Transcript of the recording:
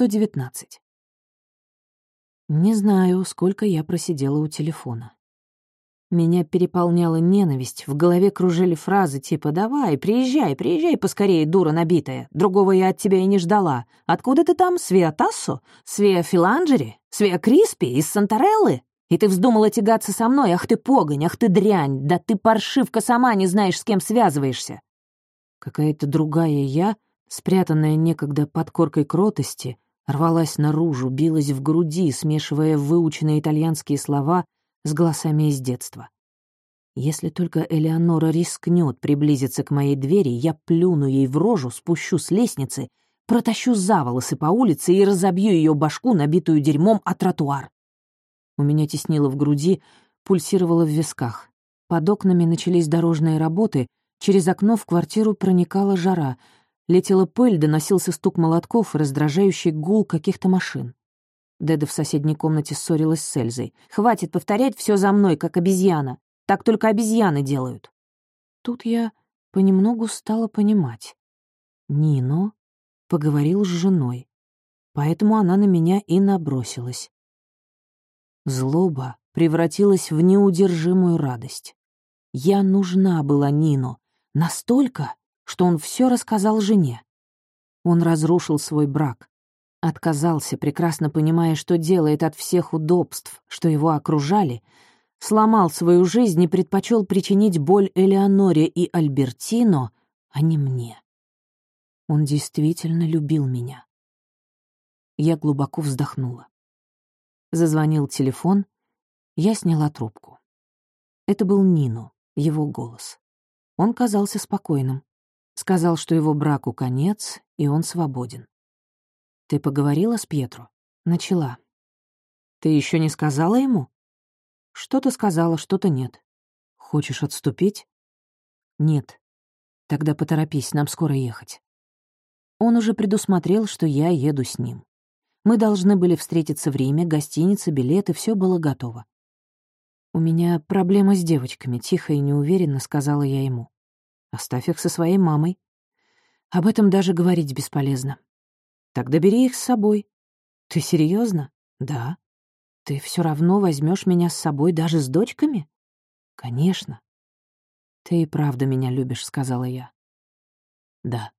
119. Не знаю, сколько я просидела у телефона. Меня переполняла ненависть, в голове кружили фразы типа «Давай, приезжай, приезжай поскорее, дура набитая. Другого я от тебя и не ждала. Откуда ты там, Свеа Тассо? Свеа Филанджери? Свеа Криспи? Из Сантореллы? И ты вздумала тягаться со мной? Ах ты погонь, ах ты дрянь! Да ты паршивка сама не знаешь, с кем связываешься!» Какая-то другая я, спрятанная некогда под коркой кротости, рвалась наружу, билась в груди, смешивая выученные итальянские слова — с голосами из детства. Если только Элеонора рискнет приблизиться к моей двери, я плюну ей в рожу, спущу с лестницы, протащу за волосы по улице и разобью ее башку, набитую дерьмом, о тротуар. У меня теснило в груди, пульсировало в висках. Под окнами начались дорожные работы, через окно в квартиру проникала жара, летела пыль, доносился стук молотков и раздражающий гул каких-то машин. Деда в соседней комнате ссорилась с Эльзой. «Хватит повторять все за мной, как обезьяна. Так только обезьяны делают». Тут я понемногу стала понимать. Нино поговорил с женой, поэтому она на меня и набросилась. Злоба превратилась в неудержимую радость. Я нужна была Нино настолько, что он все рассказал жене. Он разрушил свой брак, Отказался, прекрасно понимая, что делает от всех удобств, что его окружали, сломал свою жизнь и предпочел причинить боль Элеоноре и Альбертино, а не мне. Он действительно любил меня. Я глубоко вздохнула. Зазвонил телефон, я сняла трубку. Это был Нино, его голос. Он казался спокойным. Сказал, что его браку конец, и он свободен. «Ты поговорила с Пьетро?» «Начала». «Ты еще не сказала ему?» «Что-то сказала, что-то нет». «Хочешь отступить?» «Нет». «Тогда поторопись, нам скоро ехать». Он уже предусмотрел, что я еду с ним. Мы должны были встретиться в Риме, гостиница, билеты, все было готово. «У меня проблема с девочками», — тихо и неуверенно сказала я ему. «Оставь их со своей мамой». Об этом даже говорить бесполезно. Тогда бери их с собой. Ты серьезно? Да. Ты все равно возьмешь меня с собой даже с дочками? Конечно. Ты и правда меня любишь, сказала я. Да.